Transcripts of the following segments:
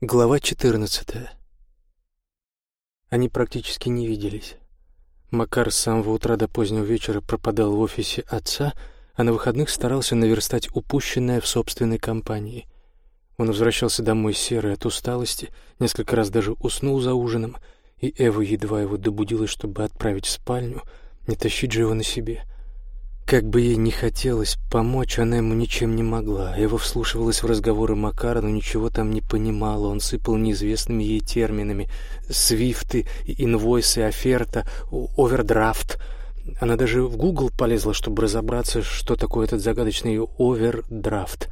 Глава 14. Они практически не виделись. Макар с самого утра до позднего вечера пропадал в офисе отца, а на выходных старался наверстать упущенное в собственной компании. Он возвращался домой серый от усталости, несколько раз даже уснул за ужином, и Эва едва его добудила, чтобы отправить в спальню, не тащить же его на себе — как бы ей не хотелось помочь, она ему ничем не могла. Ева вслушивалась в разговоры Макара, но ничего там не понимала. Он сыпал неизвестными ей терминами. Свифты, инвойсы, оферта, овердрафт. Она даже в Google полезла, чтобы разобраться, что такое этот загадочный овердрафт.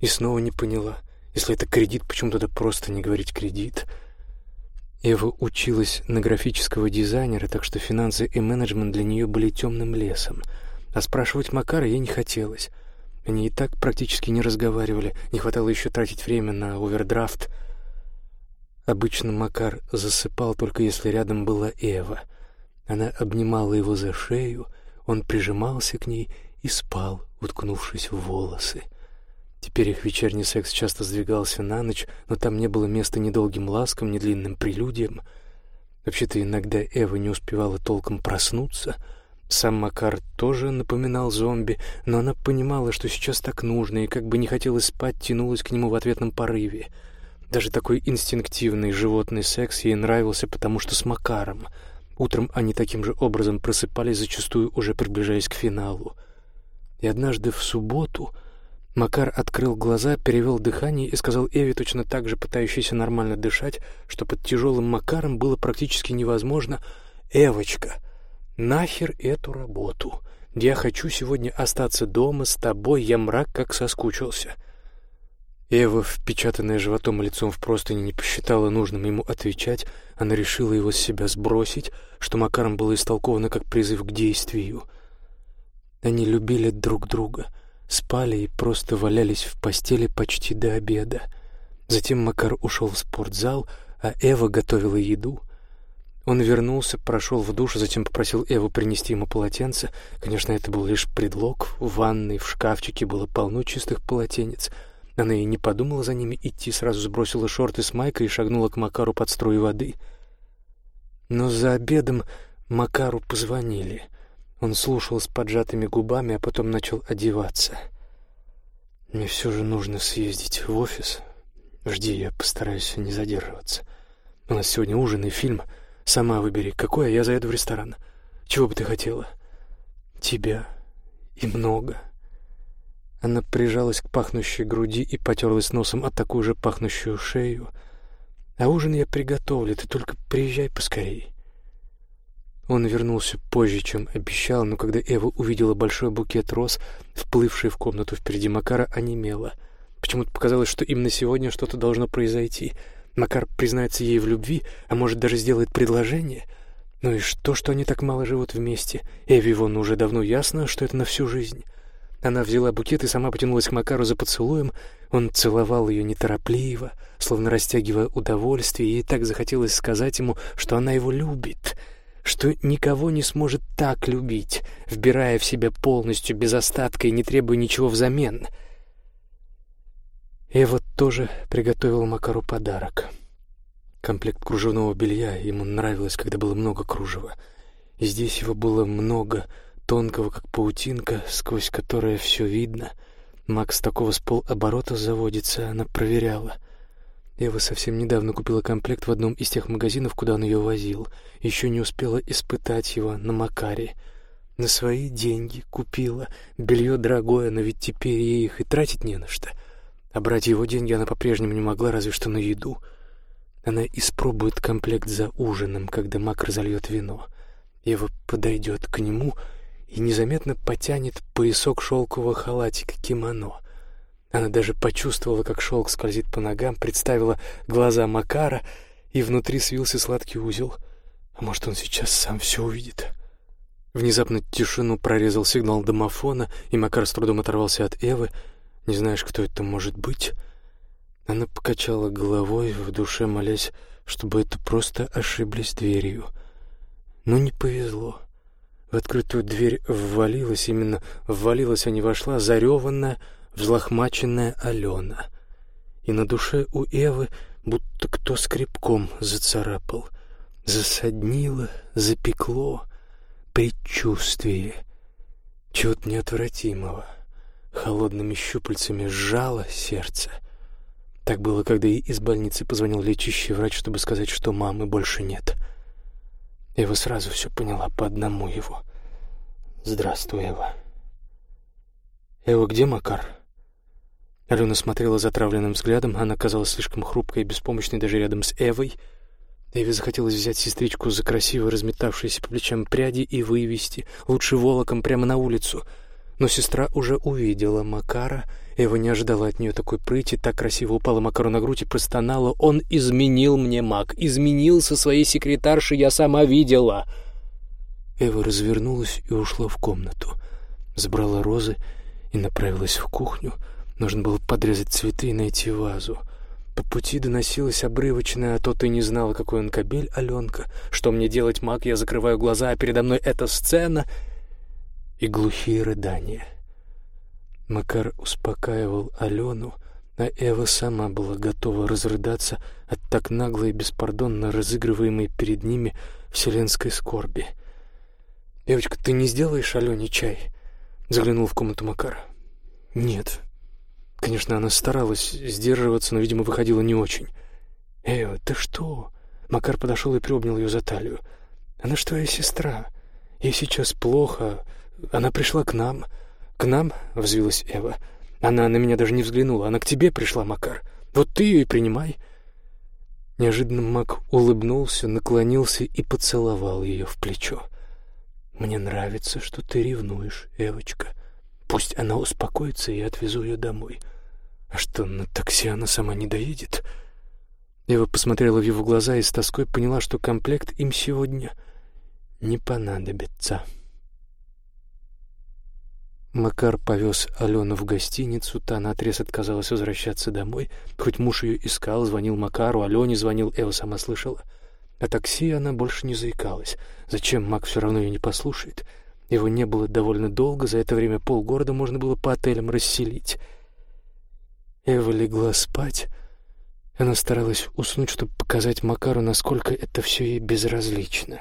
И снова не поняла. Если это кредит, почему тогда просто не говорить «кредит»? Ева училась на графического дизайнера, так что финансы и менеджмент для нее были темным лесом — а спрашивать Макара ей не хотелось. Они и так практически не разговаривали, не хватало еще тратить время на овердрафт. Обычно Макар засыпал только если рядом была Эва. Она обнимала его за шею, он прижимался к ней и спал, уткнувшись в волосы. Теперь их вечерний секс часто сдвигался на ночь, но там не было места ни долгим ласкам, ни длинным прелюдиям. Вообще-то иногда Эва не успевала толком проснуться — сам Макар тоже напоминал зомби, но она понимала, что сейчас так нужно, и как бы не хотелось спать, тянулась к нему в ответном порыве. Даже такой инстинктивный животный секс ей нравился, потому что с Макаром. Утром они таким же образом просыпались, зачастую уже приближаясь к финалу. И однажды в субботу Макар открыл глаза, перевел дыхание и сказал Эве, точно так же пытающейся нормально дышать, что под тяжелым Макаром было практически невозможно «Эвочка!» Нахер эту работу. Я хочу сегодня остаться дома с тобой, я мрак как соскучился. Эва, впечатанная животом и лицом в простыни, не посчитала нужным ему отвечать. Она решила его с себя сбросить, что Макаром было истолковано как призыв к действию. Они любили друг друга, спали и просто валялись в постели почти до обеда. Затем Макар ушел в спортзал, а Эва готовила еду — он вернулся, прошел в душ, затем попросил Эву принести ему полотенце. Конечно, это был лишь предлог. В ванной, в шкафчике было полно чистых полотенец. Она и не подумала за ними идти, сразу сбросила шорты с майкой и шагнула к Макару под струи воды. Но за обедом Макару позвонили. Он слушал с поджатыми губами, а потом начал одеваться. «Мне все же нужно съездить в офис. Жди, я постараюсь не задерживаться. У нас сегодня ужин и фильм». Сама выбери, какое, я заеду в ресторан. Чего бы ты хотела? Тебя. И много. Она прижалась к пахнущей груди и потерлась носом от такую же пахнущую шею. А ужин я приготовлю, ты только приезжай поскорей. Он вернулся позже, чем обещал, но когда Эва увидела большой букет роз, вплывший в комнату впереди Макара, онемела. Почему-то показалось, что именно сегодня что-то должно произойти — Макар признается ей в любви, а может даже сделает предложение. Ну и что, что они так мало живут вместе? Эви вон уже давно ясно, что это на всю жизнь. Она взяла букет и сама потянулась к Макару за поцелуем. Он целовал ее неторопливо, словно растягивая удовольствие, и ей так захотелось сказать ему, что она его любит, что никого не сможет так любить, вбирая в себя полностью, без остатка и не требуя ничего взамен — вот тоже приготовил Макару подарок. Комплект кружевного белья, ему нравилось, когда было много кружева. И здесь его было много, тонкого, как паутинка, сквозь которое все видно. Макс такого с полоборота заводится, она проверяла. Ева совсем недавно купила комплект в одном из тех магазинов, куда он ее возил. Еще не успела испытать его на Макаре. На свои деньги купила. Белье дорогое, но ведь теперь ей их и тратить не на что — а брать его деньги она по-прежнему не могла, разве что на еду. Она испробует комплект за ужином, когда Мак разольет вино. Ева подойдет к нему и незаметно потянет поясок шелкового халатика кимоно. Она даже почувствовала, как шелк скользит по ногам, представила глаза Макара, и внутри свился сладкий узел. А может, он сейчас сам все увидит? Внезапно тишину прорезал сигнал домофона, и Макар с трудом оторвался от Эвы — не знаешь, кто это может быть?» Она покачала головой, в душе молясь, чтобы это просто ошиблись дверью. Но не повезло. В открытую дверь ввалилась, именно ввалилась, а не вошла, зареванная, взлохмаченная Алена. И на душе у Эвы будто кто скребком зацарапал. Засоднило, запекло, предчувствие чего-то неотвратимого. Холодными щупальцами сжало сердце. Так было, когда и из больницы позвонил лечащий врач, чтобы сказать, что мамы больше нет. Эва сразу все поняла по одному его. «Здравствуй, Эва». «Эва, где Макар?» Алена смотрела затравленным взглядом, она казалась слишком хрупкой и беспомощной даже рядом с Эвой. Эве захотелось взять сестричку за красиво разметавшиеся по плечам пряди и вывести, лучше волоком, прямо на улицу. Но сестра уже увидела Макара. Эва не ожидала от нее такой прыти, так красиво упала Макару на грудь и простонала. «Он изменил мне, Мак, изменил со своей секретаршей, я сама видела!» Эва развернулась и ушла в комнату. Забрала розы и направилась в кухню. Нужно было подрезать цветы и найти вазу. По пути доносилась обрывочная, а то ты не знала, какой он кобель, Аленка. Что мне делать, маг? Я закрываю глаза, а передо мной эта сцена и глухие рыдания. Макар успокаивал Алену, а Эва сама была готова разрыдаться от так нагло и беспардонно разыгрываемой перед ними вселенской скорби. «Девочка, ты не сделаешь Алене чай?» — заглянул в комнату Макар. «Нет». Конечно, она старалась сдерживаться, но, видимо, выходила не очень. «Эва, ты что?» Макар подошел и приобнял ее за талию. «Она же твоя сестра. Ей сейчас плохо. Она пришла к нам». «К нам?» — взвилась Эва. «Она на меня даже не взглянула. Она к тебе пришла, Макар. Вот ты ее и принимай». Неожиданно Мак улыбнулся, наклонился и поцеловал ее в плечо. «Мне нравится, что ты ревнуешь, Эвочка. Пусть она успокоится, и отвезу ее домой. А что, на такси она сама не доедет?» Ева посмотрела в его глаза и с тоской поняла, что комплект им сегодня не понадобится. Макар повез Алену в гостиницу, та наотрез отказалась возвращаться домой. Хоть муж ее искал, звонил Макару, Алене звонил, Эва сама слышала. О такси она больше не заикалась. Зачем Мак все равно ее не послушает? Его не было довольно долго, за это время полгорода можно было по отелям расселить. Эва легла спать. Она старалась уснуть, чтобы показать Макару, насколько это все ей безразлично.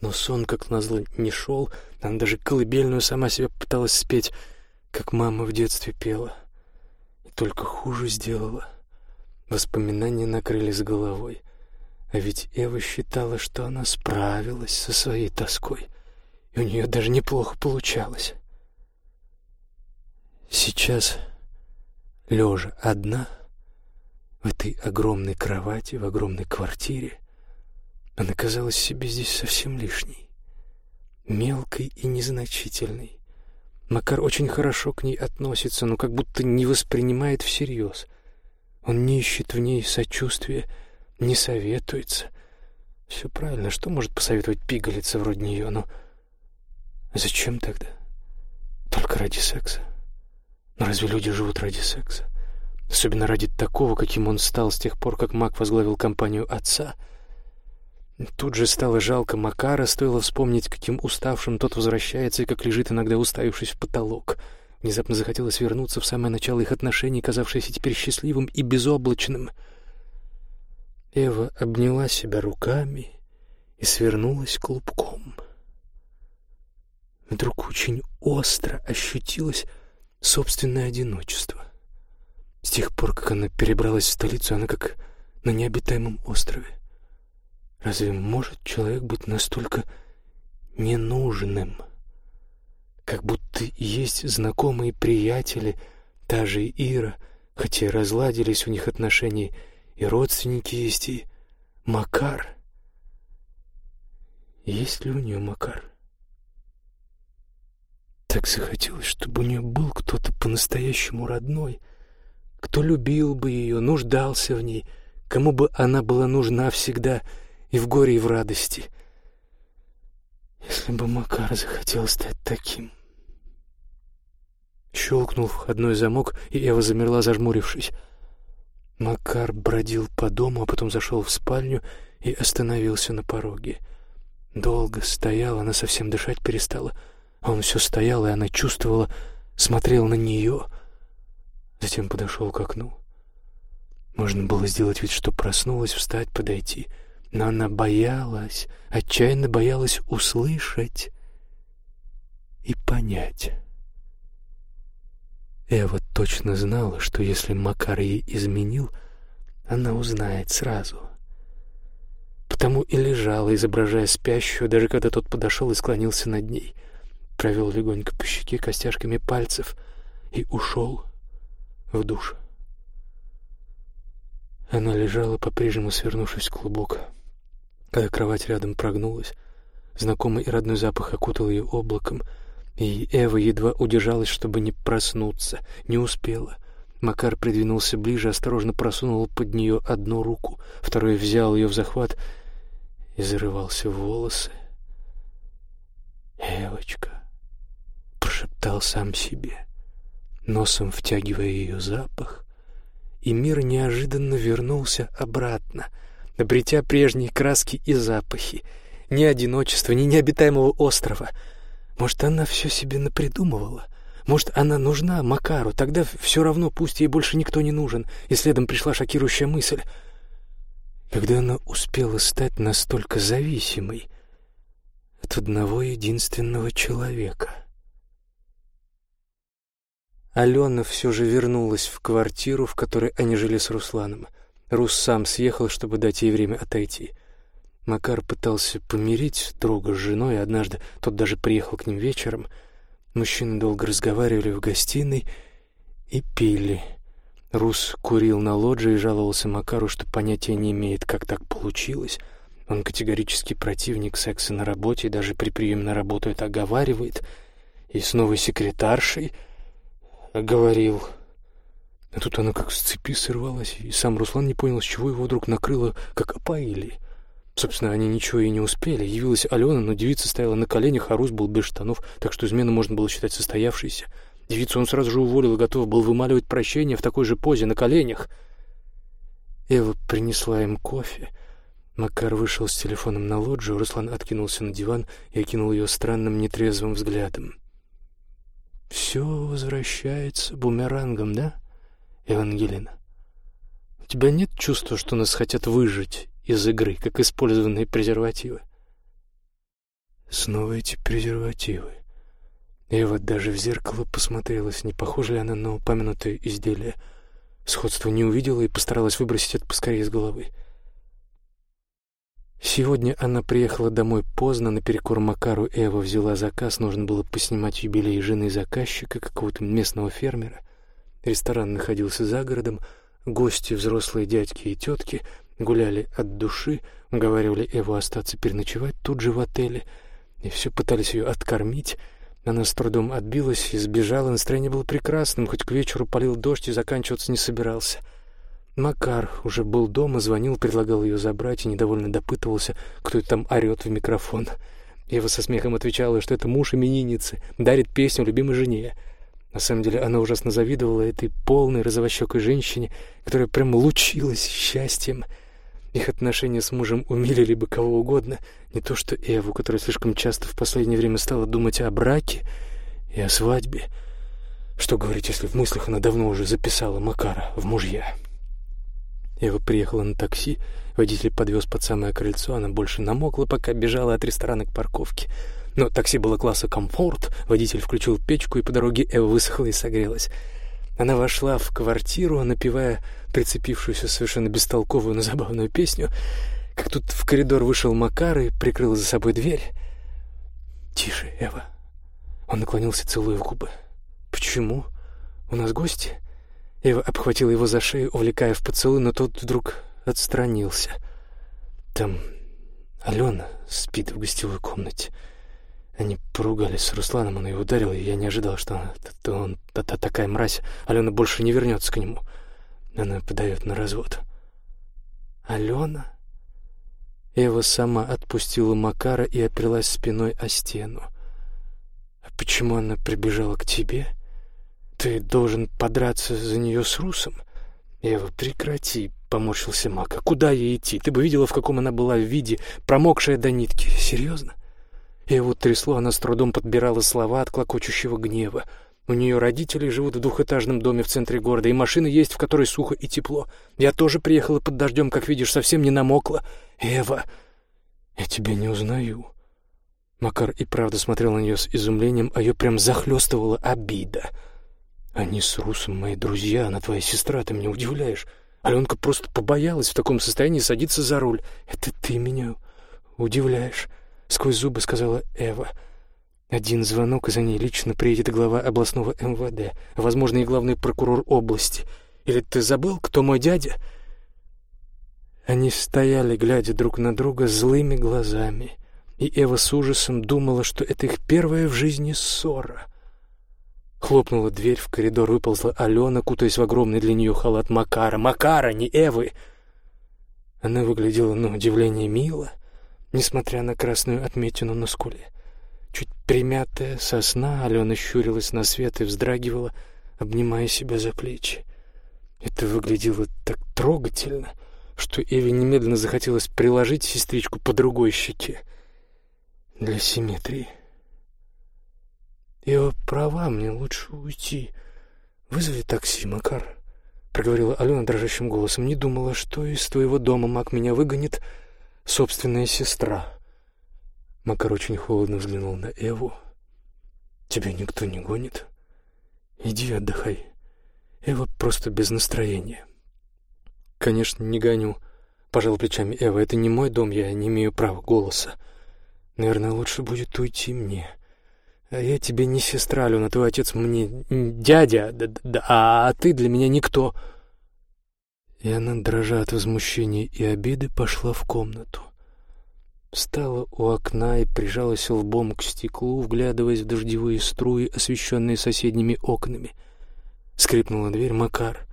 Но сон, как назло, не шел. Она даже колыбельную сама себя пыталась спеть, как мама в детстве пела. И только хуже сделала. Воспоминания накрыли с головой. А ведь Эва считала, что она справилась со своей тоской, и у нее даже неплохо получалось. Сейчас, лежа одна, в этой огромной кровати, в огромной квартире, она казалась себе здесь совсем лишней, мелкой и незначительной. Макар очень хорошо к ней относится, но как будто не воспринимает всерьез. Он не ищет в ней сочувствия, не советуется. Все правильно, что может посоветовать пигалица вроде нее, но зачем тогда? Только ради секса? Но разве люди живут ради секса? Особенно ради такого, каким он стал с тех пор, как Мак возглавил компанию отца — Тут же стало жалко Макара, стоило вспомнить, каким уставшим тот возвращается и как лежит иногда уставившись в потолок. Внезапно захотелось вернуться в самое начало их отношений, казавшееся теперь счастливым и безоблачным. Эва обняла себя руками и свернулась клубком. Вдруг очень остро ощутилось собственное одиночество. С тех пор, как она перебралась в столицу, она как на необитаемом острове. Разве может человек быть настолько ненужным? Как будто есть знакомые приятели, та же Ира, хотя разладились у них отношения, и родственники есть, и Макар. Есть ли у нее Макар? Так захотелось, чтобы у нее был кто-то по-настоящему родной, кто любил бы ее, нуждался в ней, кому бы она была нужна всегда — и в горе, и в радости. Если бы Макар захотел стать таким. Щелкнул входной замок, и Эва замерла, зажмурившись. Макар бродил по дому, а потом зашел в спальню и остановился на пороге. Долго стоял, она совсем дышать перестала. А он все стоял, и она чувствовала, смотрел на нее. Затем подошел к окну. Можно было сделать вид, что проснулась, встать, подойти. Но она боялась, отчаянно боялась услышать и понять. Эва точно знала, что если Макар ей изменил, она узнает сразу. Потому и лежала, изображая спящую, даже когда тот подошел и склонился над ней. Провел легонько по щеке костяшками пальцев и ушел в душ. Она лежала, по-прежнему свернувшись в клубок. Когда кровать рядом прогнулась, знакомый и родной запах окутал ее облаком — и Эва едва удержалась, чтобы не проснуться, не успела. Макар придвинулся ближе, осторожно просунул под нее одну руку, второй взял ее в захват и зарывался в волосы. «Эвочка», — прошептал сам себе, носом втягивая ее запах, и мир неожиданно вернулся обратно, обретя прежние краски и запахи, ни одиночества, ни необитаемого острова — может, она все себе напридумывала? Может, она нужна Макару? Тогда все равно пусть ей больше никто не нужен. И следом пришла шокирующая мысль. Когда она успела стать настолько зависимой от одного единственного человека? Алена все же вернулась в квартиру, в которой они жили с Русланом. Рус сам съехал, чтобы дать ей время отойти — Макар пытался помирить друга с женой, однажды тот даже приехал к ним вечером. Мужчины долго разговаривали в гостиной и пили. Рус курил на лоджии и жаловался Макару, что понятия не имеет, как так получилось. Он категорический противник секса на работе и даже при приеме на работу это оговаривает. И с новой секретаршей говорил. А тут она как с цепи сорвалась, и сам Руслан не понял, с чего его вдруг накрыло, как опоили. Собственно, они ничего и не успели. Явилась Алена, но девица стояла на коленях, а Рус был без штанов, так что измену можно было считать состоявшейся. Девицу он сразу же уволил и готов был вымаливать прощение в такой же позе, на коленях. Эва принесла им кофе. Макар вышел с телефоном на лоджию, Руслан откинулся на диван и окинул ее странным нетрезвым взглядом. «Все возвращается бумерангом, да, Евангелина? У тебя нет чувства, что нас хотят выжить из игры, как использованные презервативы. Снова эти презервативы. Вот даже в зеркало посмотрелась, не похоже ли она на упомянутое изделие. Сходства не увидела и постаралась выбросить это поскорее из головы. Сегодня она приехала домой поздно, наперекор Макару Эва взяла заказ, нужно было поснимать юбилей жены заказчика, какого-то местного фермера. Ресторан находился за городом, гости, взрослые дядьки и тетки — гуляли от души, уговаривали Эву остаться переночевать тут же в отеле, и все пытались ее откормить. Она с трудом отбилась и сбежала, настроение было прекрасным, хоть к вечеру полил дождь и заканчиваться не собирался. Макар уже был дома, звонил, предлагал ее забрать и недовольно допытывался, кто там орет в микрофон. Ева со смехом отвечала, что это муж именинницы, дарит песню любимой жене. На самом деле она ужасно завидовала этой полной розовощекой женщине, которая прям лучилась счастьем — их отношения с мужем умилили бы кого угодно, не то что Эву, которая слишком часто в последнее время стала думать о браке и о свадьбе. Что говорить, если в мыслях она давно уже записала Макара в мужья? Эва приехала на такси, водитель подвез под самое крыльцо, она больше намокла, пока бежала от ресторана к парковке. Но такси было класса комфорт, водитель включил печку, и по дороге Эва высохла и согрелась. Она вошла в квартиру, напевая прицепившуюся совершенно бестолковую, но забавную песню, как тут в коридор вышел Макар и прикрыл за собой дверь. «Тише, Эва». Он наклонился, целуя в губы. «Почему? У нас гости?» Эва обхватила его за шею, увлекая в поцелуй, но тот вдруг отстранился. «Там Алена спит в гостевой комнате». Они поругались с Русланом, он ее ударил, и я не ожидал, что он, он та, та, такая мразь. Алена больше не вернется к нему. Она подает на развод. Алена? Эва сама отпустила Макара и оперлась спиной о стену. А почему она прибежала к тебе? Ты должен подраться за нее с Русом? Эва, прекрати, поморщился Мака. Куда ей идти? Ты бы видела, в каком она была в виде, промокшая до нитки. Серьезно? — его трясло, она с трудом подбирала слова от клокочущего гнева. У нее родители живут в двухэтажном доме в центре города, и машина есть, в которой сухо и тепло. Я тоже приехала под дождем, как видишь, совсем не намокла. Эва, я тебя не узнаю. Макар и правда смотрел на нее с изумлением, а ее прям захлестывала обида. Они с Русом мои друзья, она твоя сестра, ты меня удивляешь. Аленка просто побоялась в таком состоянии садиться за руль. Это ты меня удивляешь, сквозь зубы сказала Эва. Один звонок, и за ней лично приедет глава областного МВД, возможно, и главный прокурор области. Или ты забыл, кто мой дядя? Они стояли, глядя друг на друга злыми глазами, и Эва с ужасом думала, что это их первая в жизни ссора. Хлопнула дверь, в коридор выползла Алена, кутаясь в огромный для нее халат Макара. Макара, не Эвы! Она выглядела, на удивление, мило, несмотря на красную отметину на скуле. Чуть примятая сосна, Алена щурилась на свет и вздрагивала, обнимая себя за плечи. Это выглядело так трогательно, что Эве немедленно захотелось приложить сестричку по другой щеке для симметрии. «Ева права, мне лучше уйти. Вызови такси, Макар», — проговорила Алена дрожащим голосом. «Не думала, что из твоего дома Мак меня выгонит собственная сестра». Макар очень холодно взглянул на Эву. «Тебя никто не гонит. Иди отдыхай. Эва просто без настроения». «Конечно, не гоню», — пожал плечами Эва. «Это не мой дом, я не имею права голоса. Наверное, лучше будет уйти мне. А я тебе не сестра, Алена, твой отец мне дядя, да, да, а ты для меня никто». И она, дрожа от возмущения и обиды, пошла в комнату. Встала у окна и прижалась лбом к стеклу, вглядываясь в дождевые струи, освещенные соседними окнами. Скрипнула дверь Макар.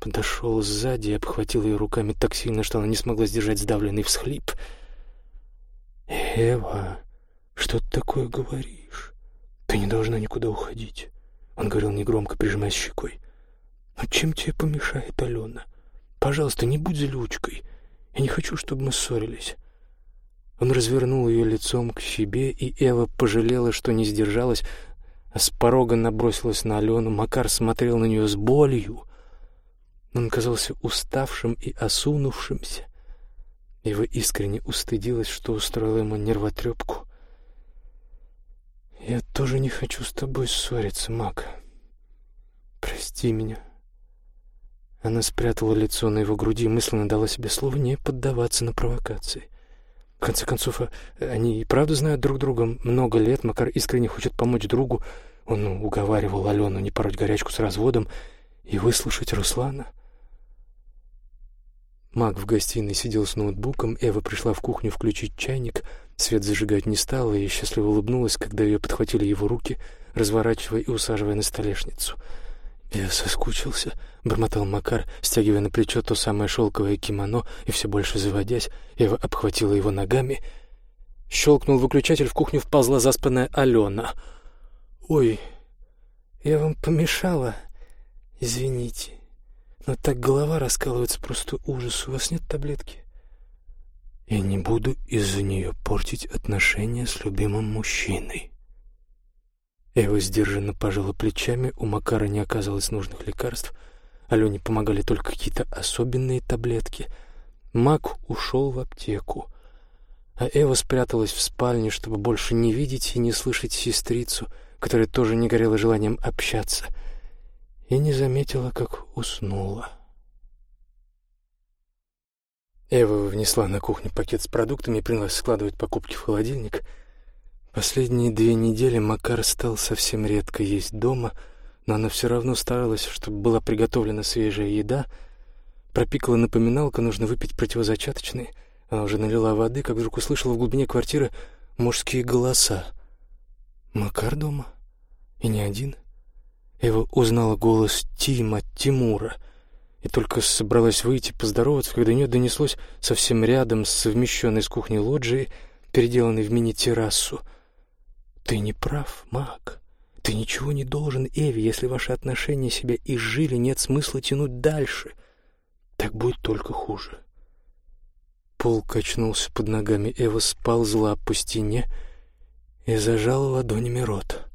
Подошел сзади и обхватил ее руками так сильно, что она не смогла сдержать сдавленный всхлип. «Эва, что ты такое говоришь? Ты не должна никуда уходить», — он говорил негромко, прижимаясь щекой. «Но чем тебе помешает Алена? Пожалуйста, не будь злючкой. Я не хочу, чтобы мы ссорились». Он развернул ее лицом к себе, и Эва пожалела, что не сдержалась, а с порога набросилась на Алену. Макар смотрел на нее с болью. Он казался уставшим и осунувшимся. Ева искренне устыдилась, что устроила ему нервотрепку. «Я тоже не хочу с тобой ссориться, Мак. Прости меня». Она спрятала лицо на его груди и мысленно дала себе слово не поддаваться на провокации. В конце концов, а, они и правда знают друг друга много лет. Макар искренне хочет помочь другу. Он уговаривал Алену не пороть горячку с разводом и выслушать Руслана. Мак в гостиной сидел с ноутбуком, Эва пришла в кухню включить чайник, свет зажигать не стала и счастливо улыбнулась, когда ее подхватили его руки, разворачивая и усаживая на столешницу — «Я соскучился», — бормотал Макар, стягивая на плечо то самое шелковое кимоно и все больше заводясь. Ева обхватила его ногами. Щелкнул выключатель, в кухню вползла заспанная Алена. «Ой, я вам помешала? Извините, но так голова раскалывается, просто ужас. У вас нет таблетки?» «Я не буду из-за нее портить отношения с любимым мужчиной». Эва сдержанно пожала плечами, у Макара не оказалось нужных лекарств. Алене помогали только какие-то особенные таблетки. Мак ушел в аптеку, а Эва спряталась в спальне, чтобы больше не видеть и не слышать сестрицу, которая тоже не горела желанием общаться, и не заметила, как уснула. Эва внесла на кухню пакет с продуктами и принялась складывать покупки в холодильник — Последние две недели Макар стал совсем редко есть дома, но она все равно старалась, чтобы была приготовлена свежая еда. Пропикала напоминалка, нужно выпить противозачаточные. Она уже налила воды, как вдруг услышала в глубине квартиры мужские голоса. «Макар дома? И не один?» Эва узнала голос Тима, Тимура, и только собралась выйти поздороваться, когда нее донеслось совсем рядом с совмещенной с кухней лоджией, переделанной в мини-террасу — ты не прав, Мак. Ты ничего не должен Эви, если ваши отношения себя изжили, нет смысла тянуть дальше. Так будет только хуже. Пол качнулся под ногами, Эва сползла по стене и зажала ладонями рот.